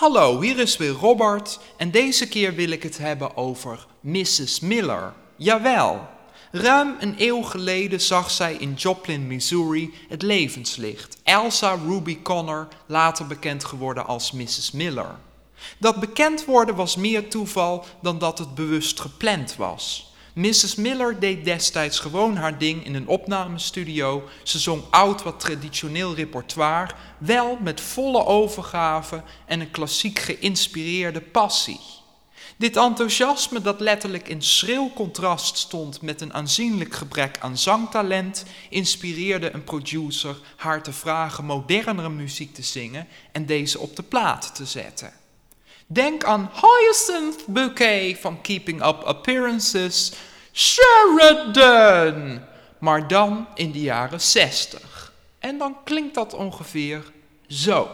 Hallo, hier is weer Robert en deze keer wil ik het hebben over Mrs. Miller. Jawel, ruim een eeuw geleden zag zij in Joplin, Missouri het levenslicht. Elsa Ruby Connor, later bekend geworden als Mrs. Miller. Dat bekend worden was meer toeval dan dat het bewust gepland was. Mrs. Miller deed destijds gewoon haar ding in een opnamestudio. Ze zong oud wat traditioneel repertoire, wel met volle overgave en een klassiek geïnspireerde passie. Dit enthousiasme, dat letterlijk in schril contrast stond met een aanzienlijk gebrek aan zangtalent, inspireerde een producer haar te vragen modernere muziek te zingen en deze op de plaat te zetten. Denk aan Hyacinth Bouquet van Keeping Up Appearances, Sheridan, maar dan in de jaren 60. En dan klinkt dat ongeveer zo.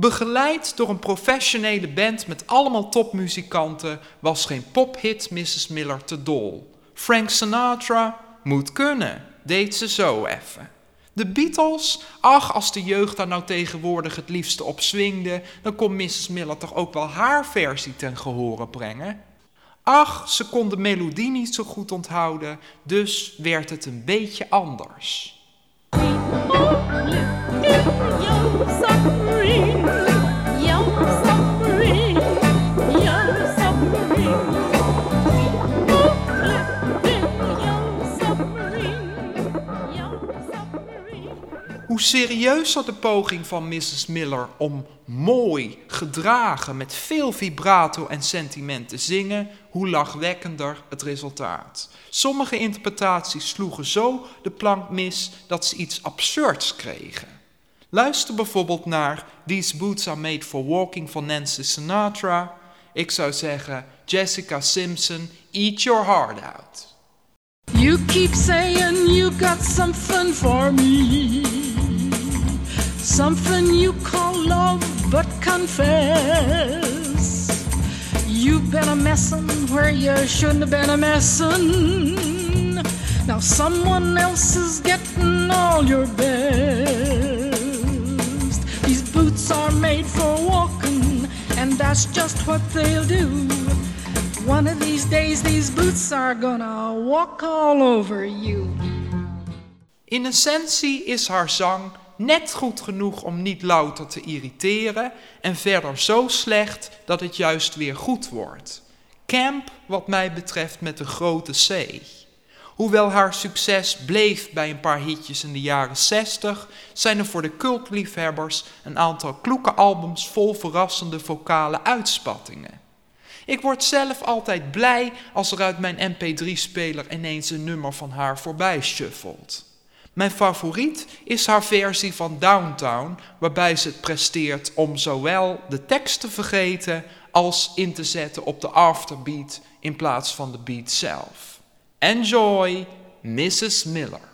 Begeleid door een professionele band met allemaal topmuzikanten was geen pophit Mrs. Miller te dol. Frank Sinatra moet kunnen, deed ze zo even. De Beatles, ach als de jeugd daar nou tegenwoordig het liefste op swingde, dan kon Mrs. Miller toch ook wel haar versie ten gehore brengen. Ach, ze kon de melodie niet zo goed onthouden, dus werd het een beetje anders. Hoe serieuzer de poging van Mrs. Miller om mooi, gedragen, met veel vibrato en sentiment te zingen, hoe lachwekkender het resultaat. Sommige interpretaties sloegen zo de plank mis dat ze iets absurds kregen. Luister bijvoorbeeld naar These Boots Are Made for Walking van Nancy Sinatra. Ik zou zeggen, Jessica Simpson, Eat Your Heart Out. You keep saying you got something for me. Something you call love, but confess. You've been a messin' where you shouldn't have been a messin'. Now someone else is getting all your best. These boots are made for walking, and that's just what they'll do. One of these days, these boots are gonna walk all over you. In essentie is haar zang net goed genoeg om niet louter te irriteren en verder zo slecht dat het juist weer goed wordt. Camp, wat mij betreft, met een grote C. Hoewel haar succes bleef bij een paar hitjes in de jaren 60, zijn er voor de cultliefhebbers een aantal kloeke albums vol verrassende vocale uitspattingen. Ik word zelf altijd blij als er uit mijn MP3-speler ineens een nummer van haar voorbij shuffelt. Mijn favoriet is haar versie van Downtown, waarbij ze het presteert om zowel de tekst te vergeten als in te zetten op de afterbeat in plaats van de beat zelf. Enjoy, Mrs. Miller.